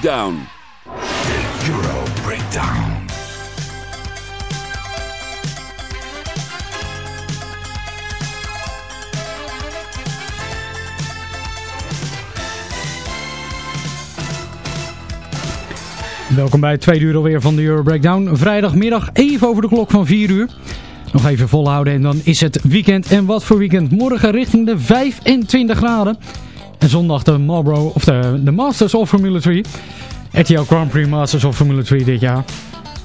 Breakdown. De Euro Breakdown. Welkom bij het tweede uur alweer van de Euro Breakdown. Vrijdagmiddag even over de klok van 4 uur. Nog even volhouden en dan is het weekend. En wat voor weekend. Morgen richting de 25 graden. Zondag de Marlboro, of de, de Masters of Formula 3. RTL Grand Prix Masters of Formula 3 dit jaar.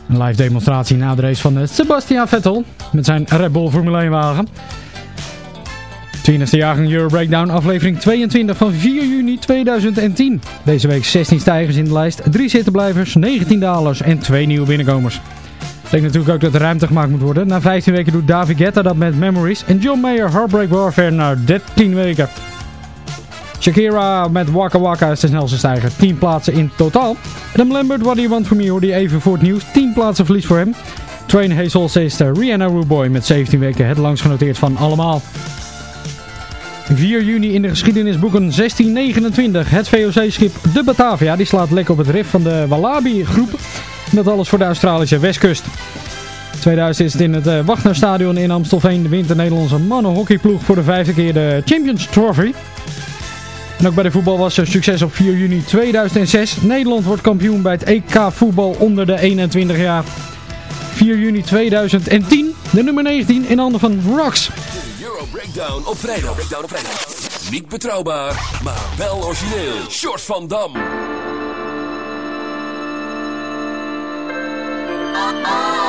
Een live demonstratie na de race van Sebastian Vettel. Met zijn Red Bull Formule 1 wagen. 20e jaargang Euro Breakdown, aflevering 22 van 4 juni 2010. Deze week 16 stijgers in de lijst, 3 zittenblijvers, 19 dalers en 2 nieuwe binnenkomers. Betekent natuurlijk ook dat er ruimte gemaakt moet worden. Na 15 weken doet David Guetta dat met Memories en John Mayer Heartbreak Warfare na 13 weken. Shakira met Waka Waka is de snelste stijger, 10 plaatsen in totaal. Adam Lambert, What Do You Want From Me, hoorde je even voor het nieuws, 10 plaatsen verlies voor hem. Train Hazel is Rihanna Ruboy met 17 weken het langst genoteerd van allemaal. 4 juni in de geschiedenisboeken 1629. Het VOC-schip de Batavia die slaat lek op het rif van de Wallabi-groep. Dat alles voor de Australische westkust. 2000 is het in het uh, Wagnerstadion in Amstelveen. De wint de Nederlandse mannenhockeyploeg voor de vijfde keer de Champions Trophy. En ook bij de voetbal was er succes op 4 juni 2006. Nederland wordt kampioen bij het EK voetbal onder de 21 jaar. 4 juni 2010, de nummer 19 in handen van Rocks. Euro Breakdown op vrijdag. Breakdown op vrijdag. Niet betrouwbaar, maar wel origineel. Short van Dam. after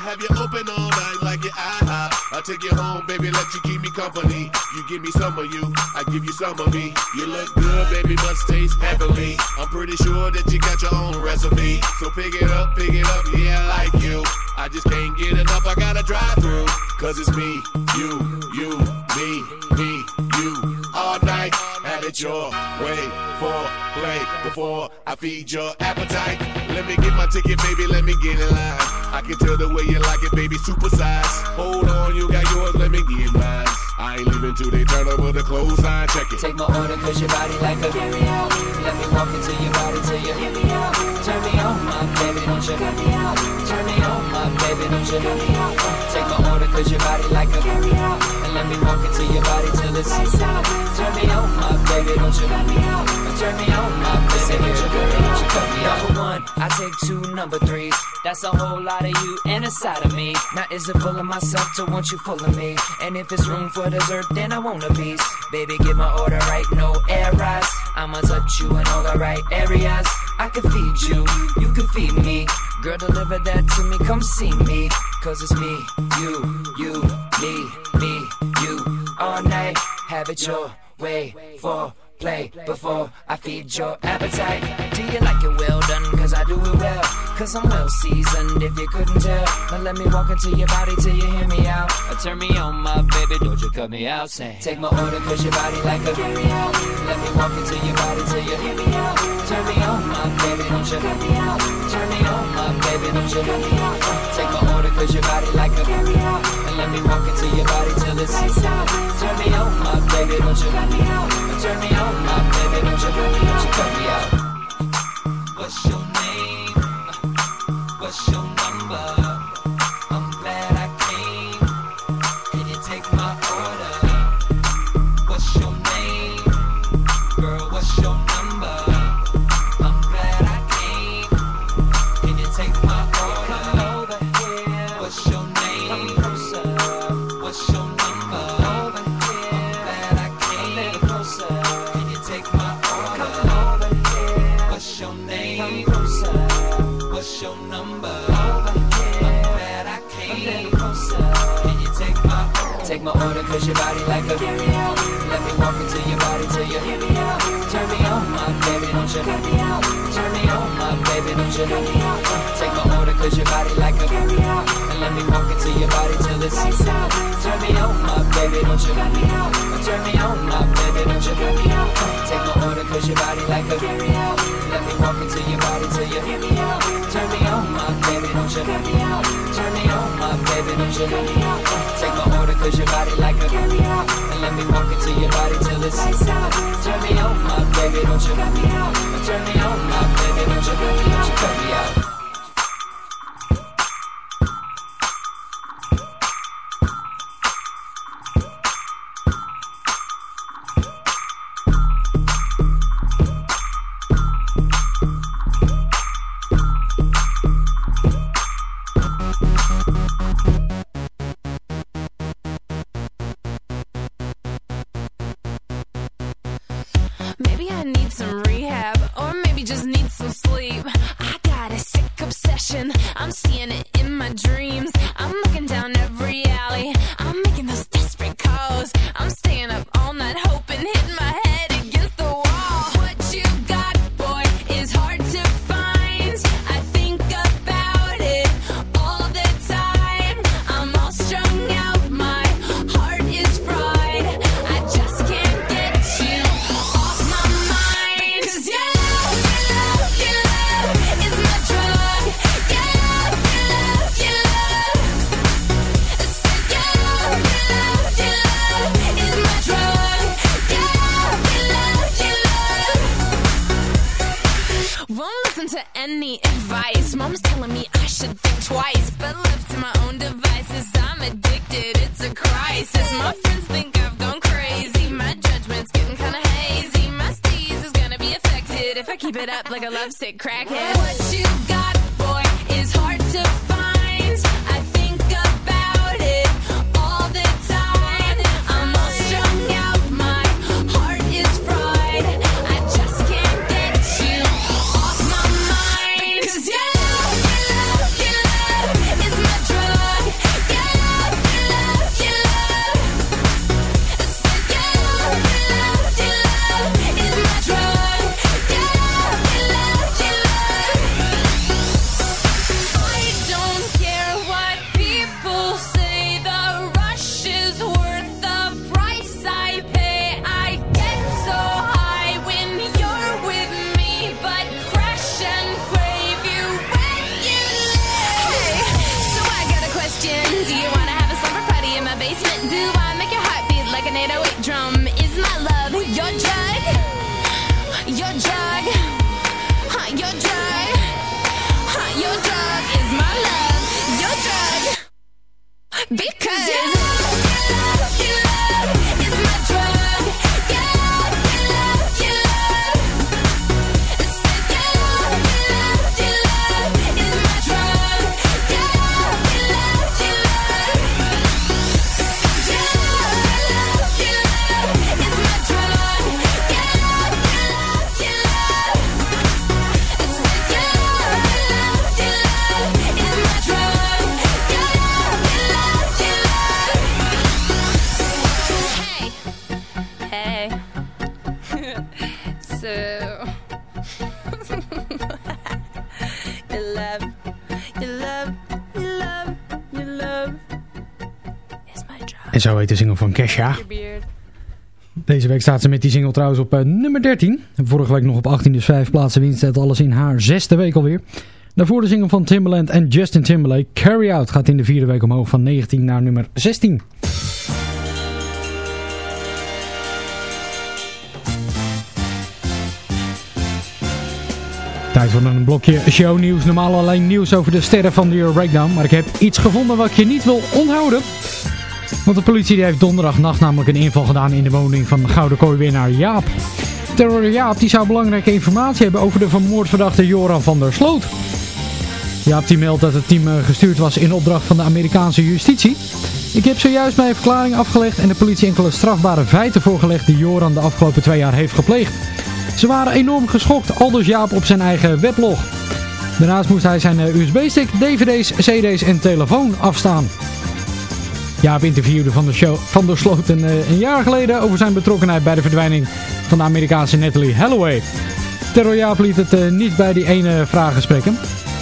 have you open all night like your IHOP. I take you home, baby, let you keep me company. You give me some of you, I give you some of me. You look good, baby, must taste heavenly. I'm pretty sure that you got your own recipe. So pick it up, pick it up, yeah, I like you. I just can't get enough, I gotta drive through. Cause it's me, you, you, me, me, you. All night, have it your way for play before I feed your appetite. Let me get my ticket, baby, let me get in line. I can tell the way you like it, baby, super size. Hold on, you got yours, let me get mine. I ain't leaving till they turn over the clothesline, check it. Take my order, cause your body like a carry out. Let me walk into your body till you hear me out. Turn me on, my baby, don't you cut me out. Turn me on, my baby, don't you cut me out. Take my order, cause your body like a carry out. And let me walk into your body till it's lights out. Turn me on, my baby, don't you cut me out. Turn me on, my baby, don't you cut me out. You cut me out. Number one, I take two number threes. That's a whole lot of you and a side of me. Now is it full of myself to want you full of me? And if it's room for dessert, then I want a piece. Baby, get my order right, no errors. I'ma touch you in all the right areas. I can feed you, you can feed me. Girl, deliver that to me, come see me. Cause it's me, you, you, me, me, you. All night, have it your way for play before I feed your appetite. Do you like it well done? Cause I do it well. Cause I'm well seasoned if you couldn't tell. Now let me walk into your body till you hear me out. Or turn me on, my baby, don't you cut me out. Say, take my order cause your body like a carry out. Let me walk into your body till you hear me out. Turn me on, my baby, don't you cut me out. Turn me on, my baby, don't you cut me out. Take my order cause your body like a carry out. Maybe just need some sleep. I got a sick obsession, I'm seeing it in my dreams. I'm looking Do you wanna have a slumber party in my basement? Do I make your heart beat like an 808 drum? Is my love your drug? Your drug? Huh, your drug? Huh, your drug is my love. Your drug. Because your zo heet de single van Kesha. Deze week staat ze met die single trouwens op eh, nummer 13. Vorige week nog op 18, dus 5 plaatsen winst. Het alles in haar zesde week alweer. Daarvoor de single van Timbaland en Justin Timberlake. Carry Out gaat in de vierde week omhoog van 19 naar nummer 16. Tijd voor een blokje shownieuws. Normaal alleen nieuws over de sterren van de Euro Breakdown. Maar ik heb iets gevonden wat je niet wil onthouden. Want de politie die heeft donderdagnacht namelijk een inval gedaan in de woning van Gouden Kooi-winnaar Jaap. Terror Jaap die zou belangrijke informatie hebben over de vermoordverdachte Joran van der Sloot. Jaap die meldt dat het team eh, gestuurd was in opdracht van de Amerikaanse justitie. Ik heb zojuist mijn verklaring afgelegd en de politie enkele strafbare feiten voorgelegd die Joran de afgelopen twee jaar heeft gepleegd. Ze waren enorm geschokt, aldus Jaap op zijn eigen weblog. Daarnaast moest hij zijn eh, USB-stick, dvd's, cd's en telefoon afstaan. Jaap interviewde van de show Van der Sloot een, eh, een jaar geleden over zijn betrokkenheid bij de verdwijning van de Amerikaanse Natalie Holloway. Terror Jaap liet het eh, niet bij die ene vraag spreken.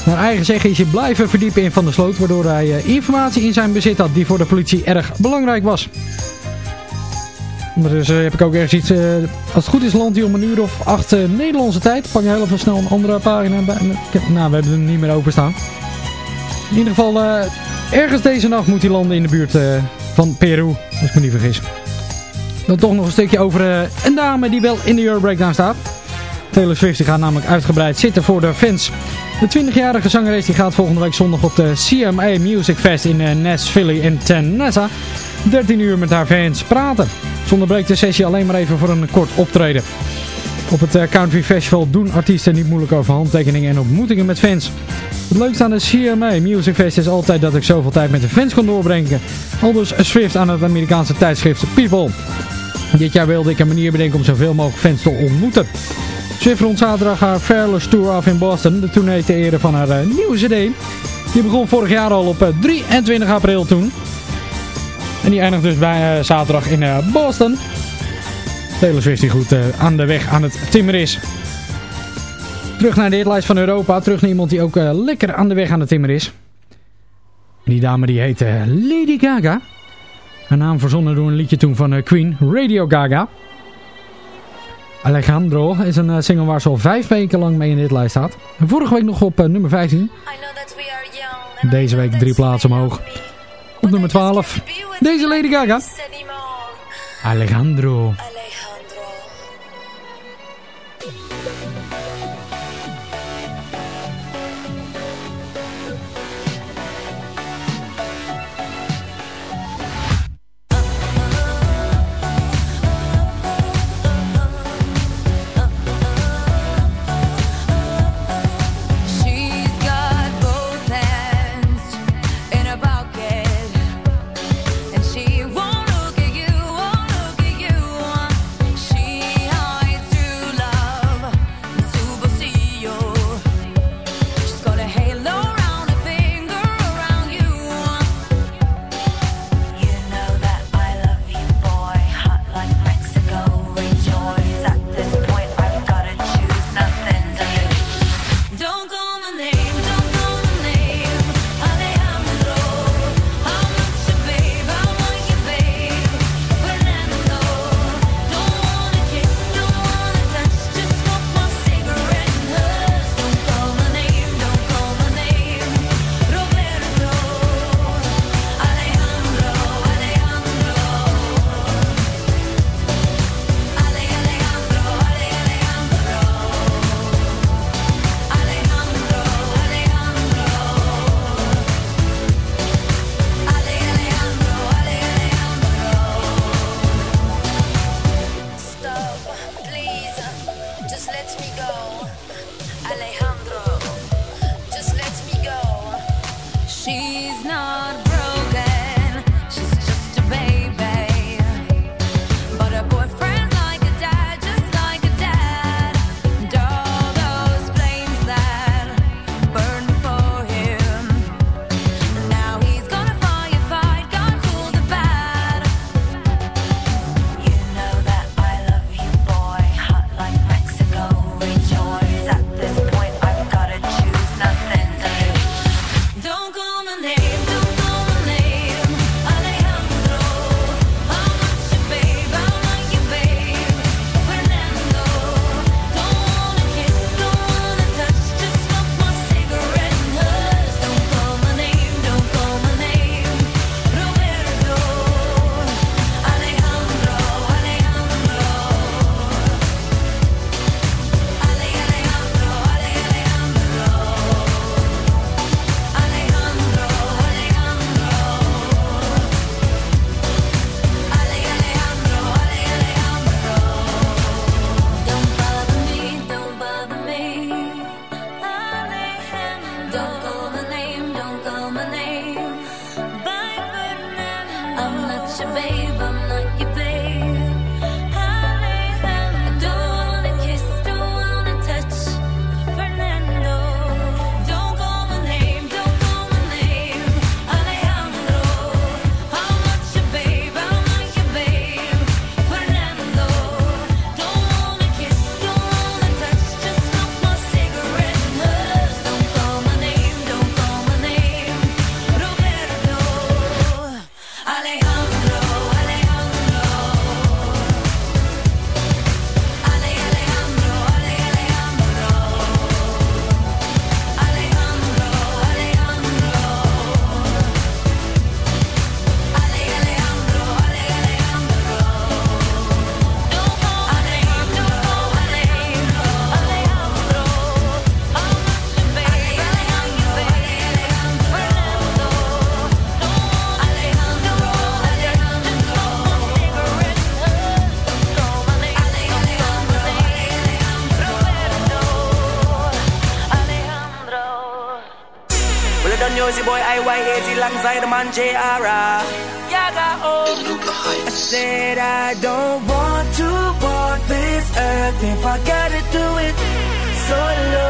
Naar eigen zeggen is hij blijven verdiepen in Van der Sloot, waardoor hij eh, informatie in zijn bezit had die voor de politie erg belangrijk was. Ondertussen heb ik ook ergens iets, als het goed is landt hij om een uur of acht Nederlandse tijd. Pak je heel even snel een andere pagina bij. Nou, we hebben hem niet meer openstaan. In ieder geval, ergens deze nacht moet hij landen in de buurt eh, van Peru, als ik me niet vergis. Dan toch nog een stukje over eh, een dame die wel in de Euro Breakdown staat. Taylor Swift gaat namelijk uitgebreid zitten voor de fans. De 20-jarige zangeres die gaat volgende week zondag op de CMA Music Fest in eh, Nashville in Tennessee 13 uur met haar fans praten. Zonder breekt de sessie alleen maar even voor een kort optreden. Op het eh, Country Festival doen artiesten niet moeilijk over handtekeningen en ontmoetingen met fans. Het leukste aan de CMA Music Fest is altijd dat ik zoveel tijd met de fans kon doorbrengen. Aldus Swift aan het Amerikaanse tijdschrift People. Dit jaar wilde ik een manier bedenken om zoveel mogelijk fans te ontmoeten. Swift rond zaterdag haar Fearless Tour af in Boston, de tournee te ere van haar eh, nieuwe cd. Die begon vorig jaar al op eh, 23 april toen. En die eindigt dus bij eh, zaterdag in eh, Boston. Taylor Swift die goed eh, aan de weg aan het timmeren is. Terug naar de hitlijst van Europa. Terug naar iemand die ook eh, lekker aan de weg aan het timmeren is. Die dame die heet eh, Lady Gaga. Haar naam verzonnen door een liedje toen van Queen, Radio Gaga. Alejandro is een single waar ze al vijf weken lang mee in de hitlijst staat. Vorige week nog op nummer 15. Deze week drie plaatsen omhoog. Op nummer 12. Deze Lady Gaga. Alejandro. Yaga, oh. I said I don't want to walk this earth if I gotta do it solo.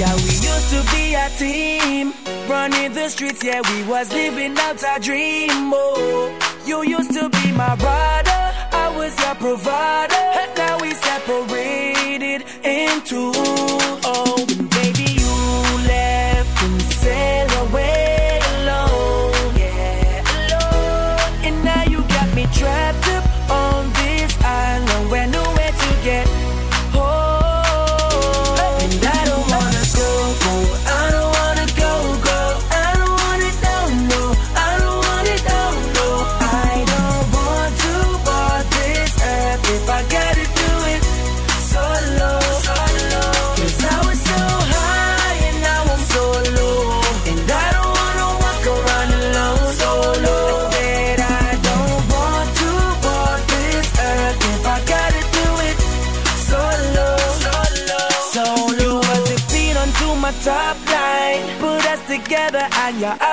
Yeah, we used to be a team, running the streets. Yeah, we was living out our dream. Oh, you used to be my brother, I was your provider. Now we separated into oh, baby. trapped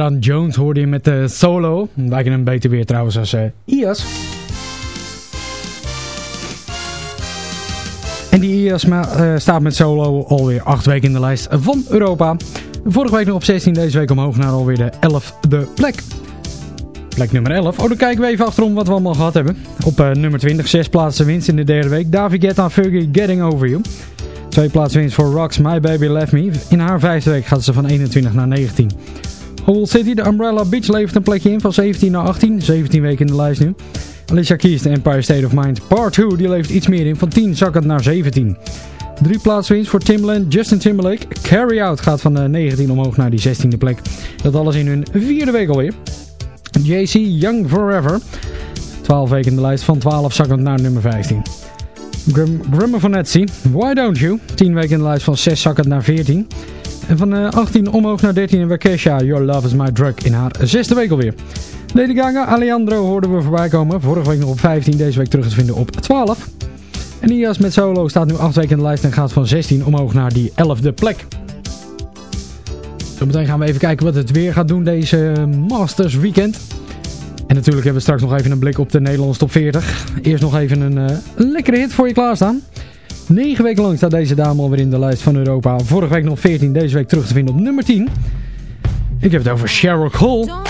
Adrian Jones hoorde je met de solo. Lijken hem beter weer trouwens als eh, IAS. En die IAS eh, staat met solo alweer acht weken in de lijst van Europa. Vorige week nog op 16, deze week omhoog naar alweer de 11e plek. Plek nummer 11. Oh, dan kijken we even achterom wat we allemaal gehad hebben. Op nummer 20, 6 plaatsen winst in de derde week. David Guetta, Fergie, Getting Over You. Twee plaatsen winst voor Rocks, My Baby Left Me. In haar vijfde week gaat ze van 21 naar 19. Old City, de Umbrella Beach levert een plekje in van 17 naar 18. 17 weken in de lijst nu. Alicia Keys, The Empire State of Mind Part 2, die levert iets meer in. Van 10 zakkend naar 17. Drie plaatswinst voor Timbaland, Justin Timberlake. Carry Out gaat van eh, de 19 omhoog naar die 16e plek. Dat alles in hun vierde week alweer. JC Young Forever. 12 weken in de lijst, van 12 zakkend naar nummer 15. Grim Grimmer van Etsy, Why Don't You? 10 weken in de lijst, van 6 zakkend naar 14. Van uh, 18 omhoog naar 13 in Wakesha, Your Love Is My Drug in haar zesde week alweer. Lady Gaga, Alejandro hoorden we voorbij komen. Vorige week nog op 15, deze week terug te vinden op 12. En Ias met solo staat nu 8 weken in de lijst en gaat van 16 omhoog naar die 11e plek. Zometeen gaan we even kijken wat het weer gaat doen deze Masters weekend. En natuurlijk hebben we straks nog even een blik op de Nederlandse top 40. Eerst nog even een, een lekkere hit voor je klaarstaan. 9 weken lang staat deze dame alweer in de lijst van Europa. Vorige week nog 14, deze week terug te vinden op nummer 10. Ik heb het over Cheryl Cole.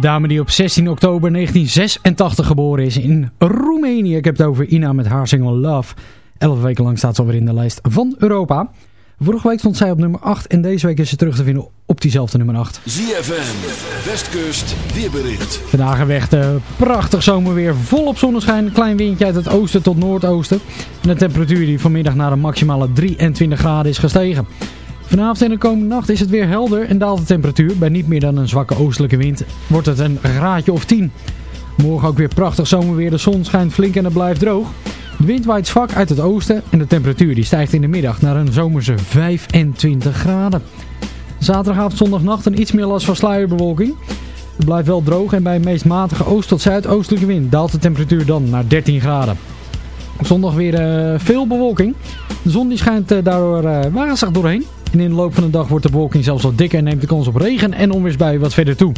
Dame die op 16 oktober 1986 geboren is in Roemenië. Ik heb het over Ina met haar single Love. Elf weken lang staat ze alweer in de lijst van Europa. Vorige week stond zij op nummer 8 en deze week is ze terug te vinden op diezelfde nummer 8. ZFM, Westkust, weerbericht. Vandaag weg de prachtig zomerweer, volop zonneschijn, een klein windje uit het oosten tot noordoosten. En de temperatuur die vanmiddag naar een maximale 23 graden is gestegen. Vanavond en de komende nacht is het weer helder en daalt de temperatuur. Bij niet meer dan een zwakke oostelijke wind wordt het een graadje of 10. Morgen ook weer prachtig zomerweer, de zon schijnt flink en het blijft droog. De wind waait zwak uit het oosten en de temperatuur die stijgt in de middag naar een zomerse 25 graden. Zaterdagavond, zondagnacht een iets meer last van sluierbewolking. Het blijft wel droog en bij een meest matige oost- tot zuidoostelijke wind daalt de temperatuur dan naar 13 graden. Zondag weer eh, veel bewolking. De zon die schijnt eh, daardoor eh, wazig doorheen. En in de loop van de dag wordt de bewolking zelfs wat dikker en neemt de kans op regen en onweersbuien wat verder toe.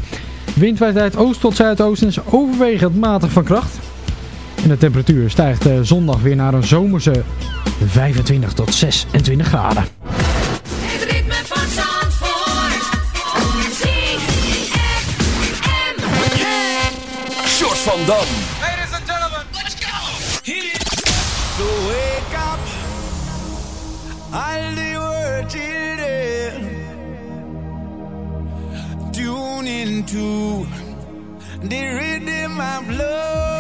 Wind waait uit oost tot zuidoosten en is overwegend matig van kracht. En de temperatuur stijgt eh, zondag weer naar een zomerse 25 tot 26 graden. Het ritme van Zandvoort. Short van Dam. Into the rhythm of love.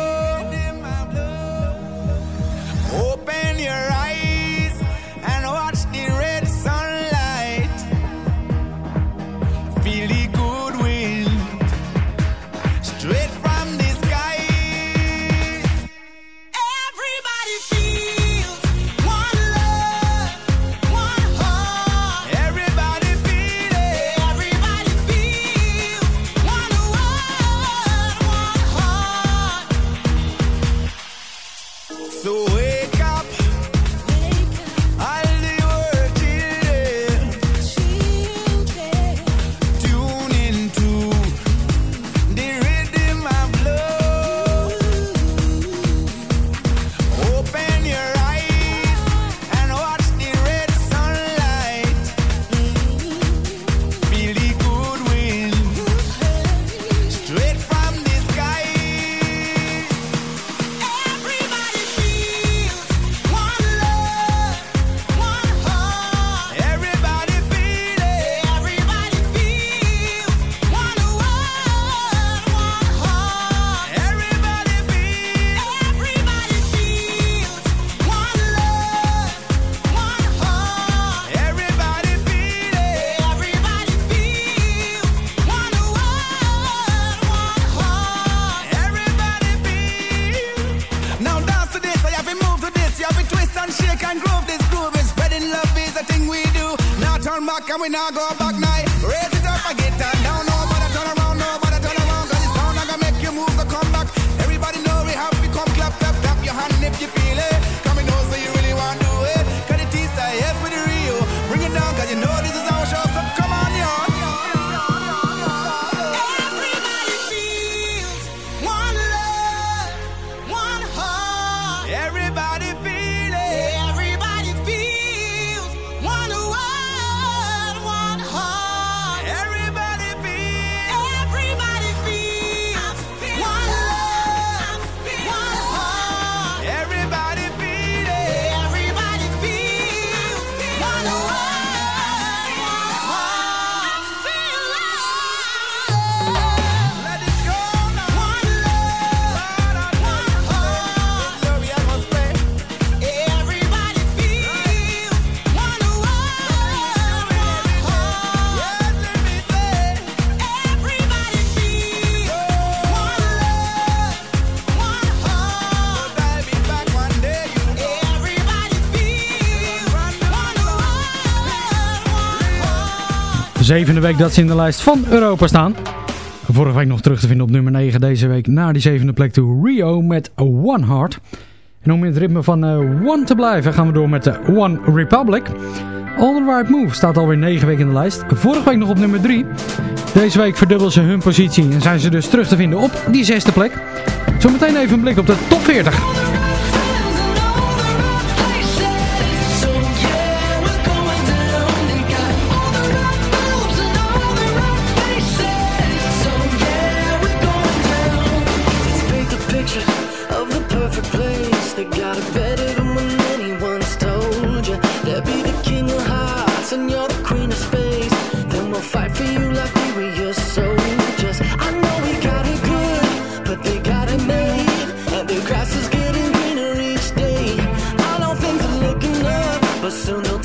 zevende week dat ze in de lijst van Europa staan. Vorige week nog terug te vinden op nummer 9. Deze week naar die zevende plek toe Rio met One Heart. En om in het ritme van eh, One te blijven gaan we door met de One Republic. All the Right Move staat alweer 9 weken in de lijst. Vorige week nog op nummer 3. Deze week verdubbelen ze hun positie en zijn ze dus terug te vinden op die zesde plek. Zometeen even een blik op de top 40. but soon they'll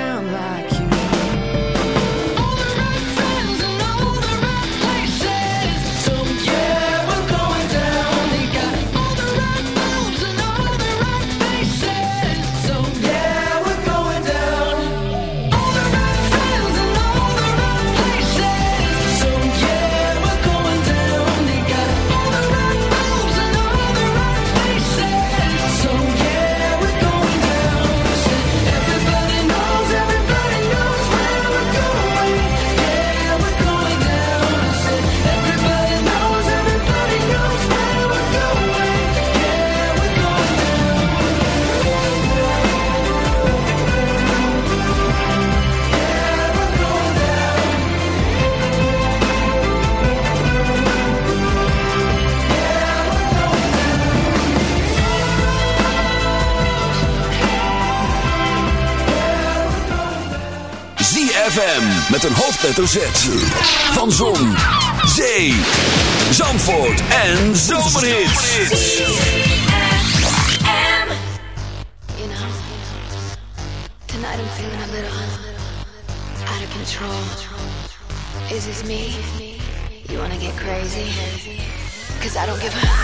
sound like you. met een hoofdletter Z. Van Zon, Zee, Zandvoort en Zomerhit. You know, tonight I'm feeling a little out of control. Is this me? You wanna get crazy? Cause I don't give a...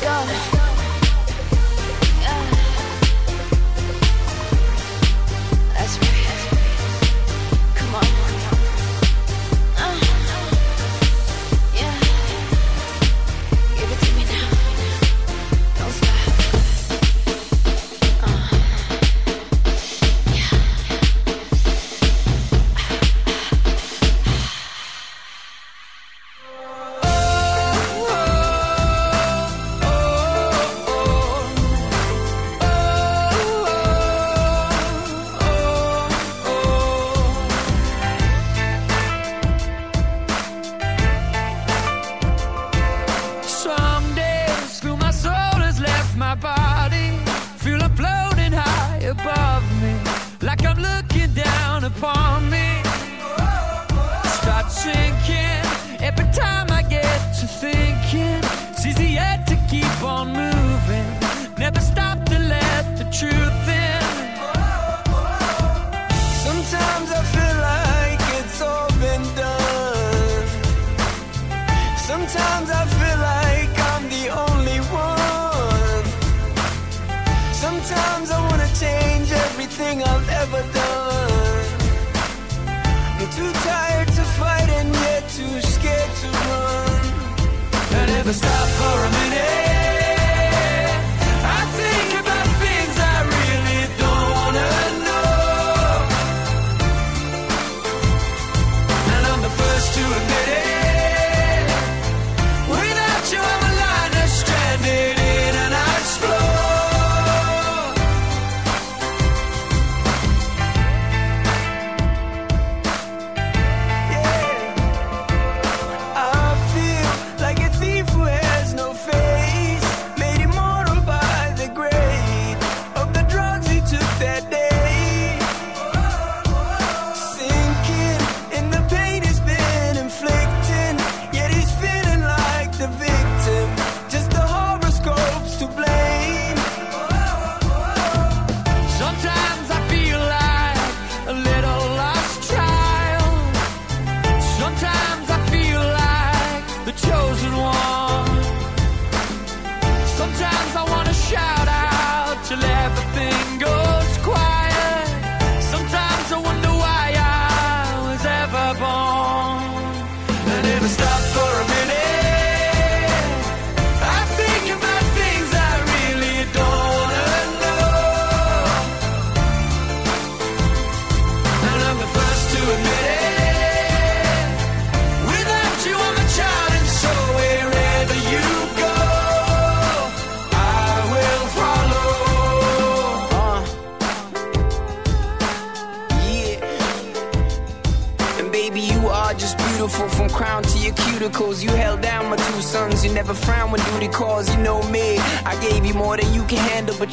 Go.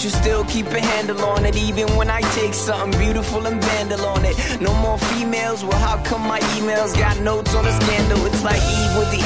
You still keep a handle on it. Even when I take something beautiful and vandal on it. No more females. Well, how come my emails got notes on a scandal? It's like the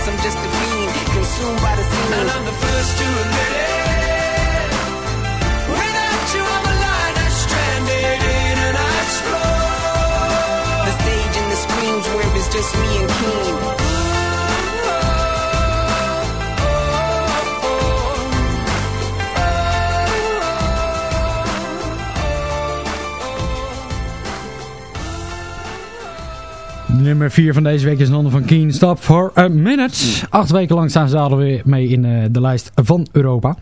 Guess I'm just a fiend, consumed by the scene. And I'm the first to admit it. Without you, I'm a liner stranded in an ice floor. The stage and the screams where it's just me and Keen. Nummer 4 van deze week is ander van Keen. Stop for a minute. Acht weken lang staan ze alweer mee in eh, de lijst van Europa.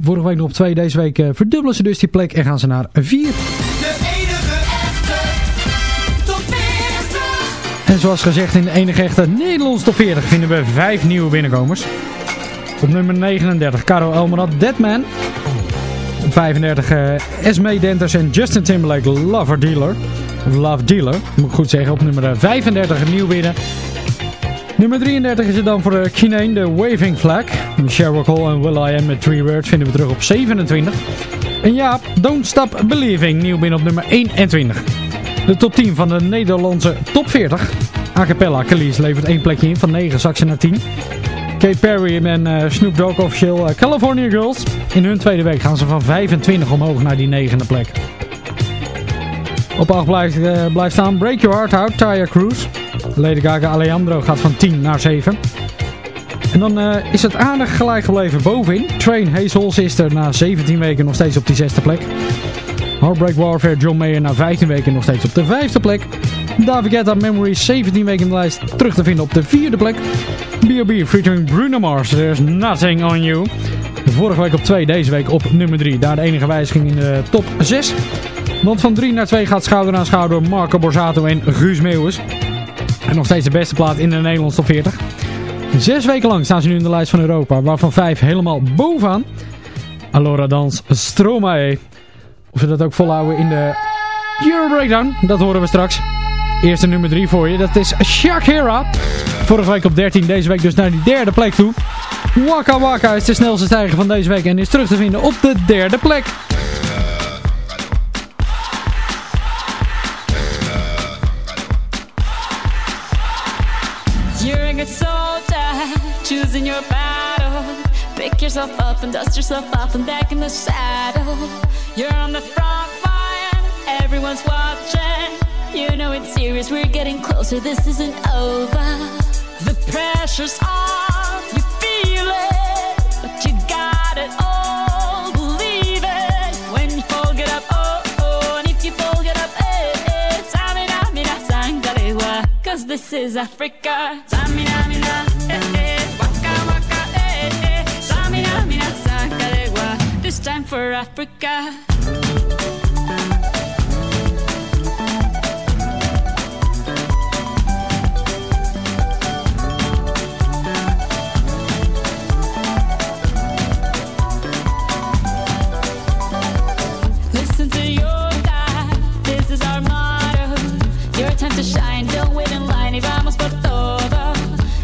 Vorige week nog op 2. Deze week eh, verdubbelen ze dus die plek en gaan ze naar 4. De enige echte top 40. En zoals gezegd in de enige echte Nederlands top 40 vinden we 5 nieuwe binnenkomers. Op nummer 39 Caro Elmerad, Deadman. Op 35 eh Esme Denters en Justin Timberlake, Lover Dealer. Of Love Dealer, moet ik goed zeggen. Op nummer eh, 35 een nieuw binnen. Nummer 33 is het dan voor de Kineen, de Waving Flag. Sheryl Cole en Will I Am met Three Words vinden we terug op 27. En ja, Don't Stop Believing, nieuw binnen op nummer 21. De top 10 van de Nederlandse top 40. A Cappella, Khalees levert één plekje in, van 9 zak ze naar 10. Kate Perry en eh, Snoop Dogg officieel eh, California Girls. In hun tweede week gaan ze van 25 omhoog naar die negende plek. Op 8 blijft, eh, blijft staan Break Your Heart Out, Taya Cruz. Lady Gaga Alejandro gaat van 10 naar 7. En dan is het aardig gelijk gebleven bovenin. Train, Hey Soul Sister na 17 weken nog steeds op die zesde plek. Heartbreak Warfare, John Mayer na 15 weken nog steeds op de vijfde plek. David Guetta Memories 17 weken in de lijst terug te vinden op de vierde plek. B.O.B. featuring Bruno Mars, There's Nothing On You. Vorige week op 2, deze week op nummer 3. Daar de enige wijziging in de top 6. Want van 3 naar 2 gaat schouder aan schouder Marco Borsato en Guus Meeuwis. En nog steeds de beste plaat in de Nederlandse top 40. Zes weken lang staan ze nu in de lijst van Europa, waarvan vijf helemaal bovenaan. Allora Dans Stromae. Of ze dat ook volhouden in de Euro Breakdown, dat horen we straks. Eerste nummer 3 voor je, dat is Shakira. Vorige week op 13, deze week dus naar die derde plek toe. Waka Waka is de snelste stijger van deze week en is terug te vinden op de derde plek. You're a good soldier, choosing your battles. Pick yourself up and dust yourself off and back in the saddle. You're on the front line, everyone's watching. You know it's serious, we're getting closer, this isn't over. The pressure's on, you feel it, but you got it all. Believe it when you fall, get up, oh oh, and if you fall, get up, eh eh. Tamina, mina, sangalewa, cause this is Africa. Tamina, mina, eh eh, waka waka, eh eh. Tamina, mina, sangalewa, this time for Africa. To shine, don't wait in line y vamos por todo.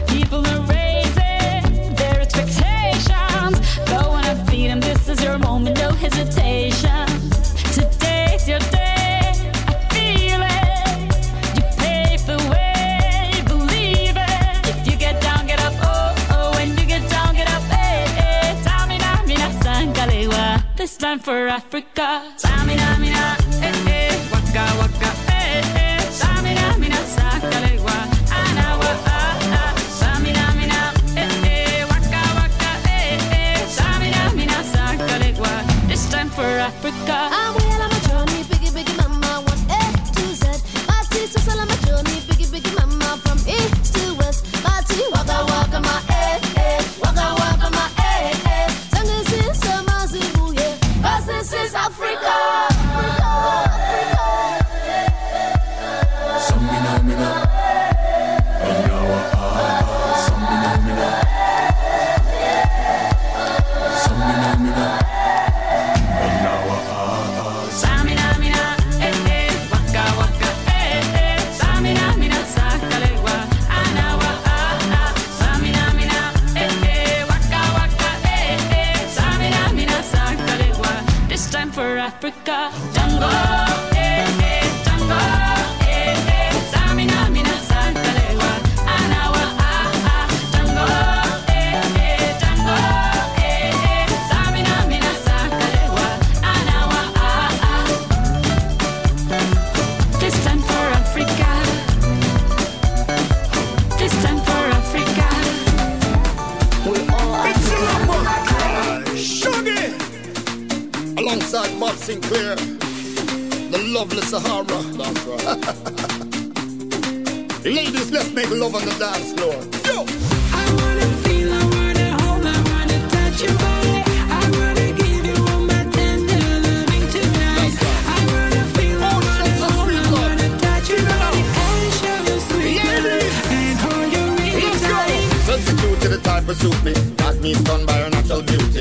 People are raising their expectations. Go on and feed 'em, this is your moment, no hesitation. Today's your day. Believe it. If you the lovely Sahara. That's right. Ladies, let's make love on the dance floor. Yo! I wanna feel, I wanna hold, I wanna touch your body. I wanna give you all my tender loving tonight. I wanna feel, I wanna hold, I wanna touch your body and show you sweet love and hold you really Let's go! tight. Substitute to the type of suit me. Got me stunned by her natural beauty.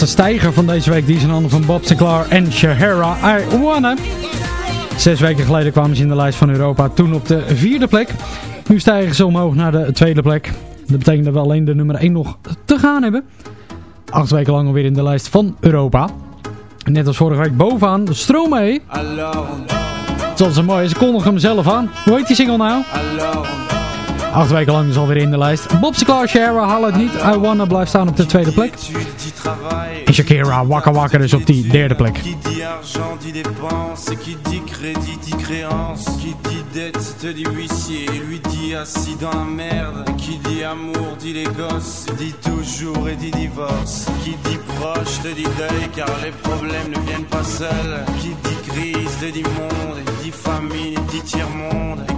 Laatste stijger van deze week die is handen van Bob Sinclair en Shahara I Wanna. Zes weken geleden kwamen ze in de lijst van Europa, toen op de vierde plek. Nu stijgen ze omhoog naar de tweede plek. Dat betekent dat we alleen de nummer 1 nog te gaan hebben. Acht weken lang alweer in de lijst van Europa. Net als vorige week bovenaan, Stromae. Zoals ze mooi is, ze kondigen hem zelf aan. Hoe heet die single nou? Acht weken lang dus alweer in de lijst. Bob Sinclair, Shara, haal het niet. I Wanna blijft staan op de tweede plek. En Shakira, Waka Waka dus op die derde plek. Qui dit crise dit monde, dit famine dit tiers-monde,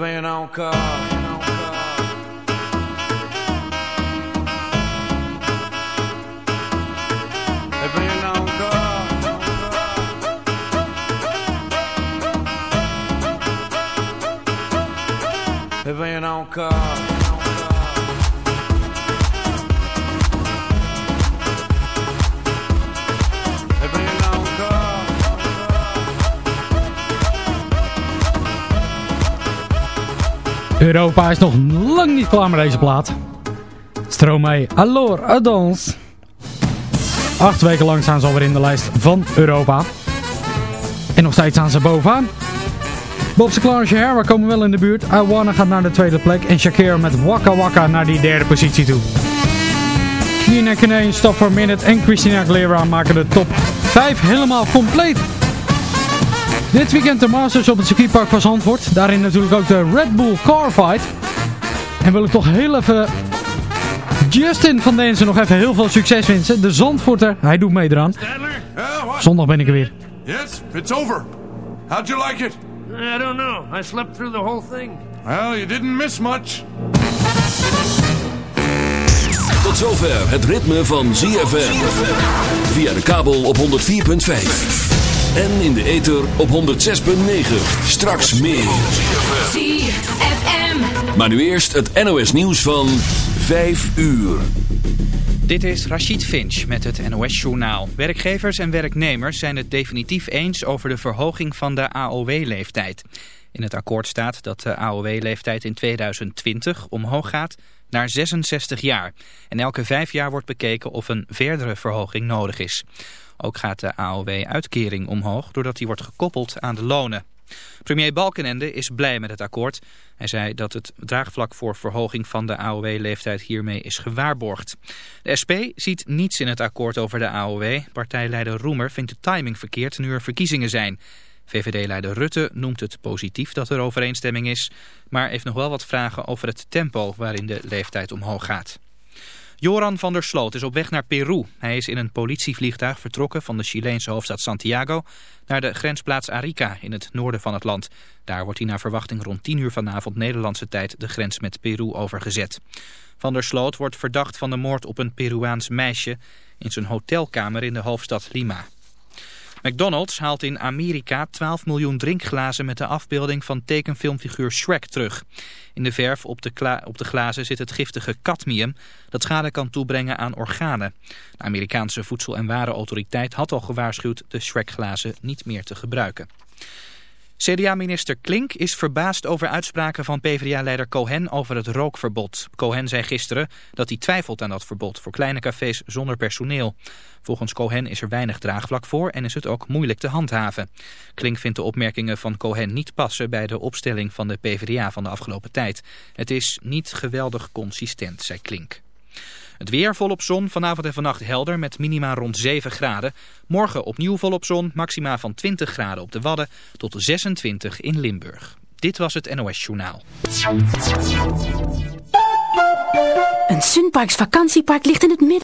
Ben y'en Europa is nog lang niet klaar met deze plaat. Stromae, alors, adons. Acht weken lang staan ze alweer in de lijst van Europa. En nog steeds staan ze bovenaan. Bob Sinclair en Shahara komen wel in de buurt. I Wanna gaat naar de tweede plek. En Shakira met Waka Waka naar die derde positie toe. Nina Kane, Stop for Minute en Christina Aguilera maken de top 5 helemaal compleet. Dit weekend de Masters op het circuitpark van Zandvoort. Daarin natuurlijk ook de Red Bull Car Fight. En wil ik toch heel even Justin van Densen nog even heel veel succes wensen. De Zandvoorter, hij doet mee eraan. Zondag ben ik er weer. Yes, it's over. How'd you like it? I don't know. I slept through the whole thing. Well, you didn't miss much. Tot zover het ritme van ZFM. Via de kabel op 104.5. En in de ether op 106.9. Straks meer. ZFM. Maar nu eerst het NOS nieuws van 5 uur. Dit is Rachid Finch met het NOS-journaal. Werkgevers en werknemers zijn het definitief eens over de verhoging van de AOW-leeftijd. In het akkoord staat dat de AOW-leeftijd in 2020 omhoog gaat naar 66 jaar. En elke vijf jaar wordt bekeken of een verdere verhoging nodig is. Ook gaat de AOW-uitkering omhoog doordat die wordt gekoppeld aan de lonen. Premier Balkenende is blij met het akkoord. Hij zei dat het draagvlak voor verhoging van de AOW-leeftijd hiermee is gewaarborgd. De SP ziet niets in het akkoord over de AOW. Partijleider Roemer vindt de timing verkeerd nu er verkiezingen zijn. VVD-leider Rutte noemt het positief dat er overeenstemming is, maar heeft nog wel wat vragen over het tempo waarin de leeftijd omhoog gaat. Joran van der Sloot is op weg naar Peru. Hij is in een politievliegtuig vertrokken van de Chileense hoofdstad Santiago naar de grensplaats Arica in het noorden van het land. Daar wordt hij naar verwachting rond 10 uur vanavond Nederlandse tijd de grens met Peru overgezet. Van der Sloot wordt verdacht van de moord op een Peruaans meisje in zijn hotelkamer in de hoofdstad Lima. McDonald's haalt in Amerika 12 miljoen drinkglazen met de afbeelding van tekenfilmfiguur Shrek terug. In de verf op de, op de glazen zit het giftige cadmium dat schade kan toebrengen aan organen. De Amerikaanse Voedsel- en Warenautoriteit had al gewaarschuwd de Shrek-glazen niet meer te gebruiken. CDA-minister Klink is verbaasd over uitspraken van PvdA-leider Cohen over het rookverbod. Cohen zei gisteren dat hij twijfelt aan dat verbod voor kleine cafés zonder personeel. Volgens Cohen is er weinig draagvlak voor en is het ook moeilijk te handhaven. Klink vindt de opmerkingen van Cohen niet passen bij de opstelling van de PvdA van de afgelopen tijd. Het is niet geweldig consistent, zei Klink. Het weer volop zon, vanavond en vannacht helder met minima rond 7 graden. Morgen opnieuw volop zon, maxima van 20 graden op de Wadden tot 26 in Limburg. Dit was het NOS Journaal. Een Sunparks vakantiepark ligt in het midden.